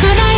良